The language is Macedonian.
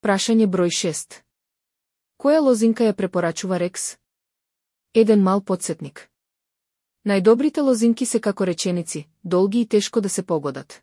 Прашање број 6. Која лозинка ја препорачува Рекс? Еден мал подсетник. Најдобрите лозинки се како реченици, долги и тешко да се погодат.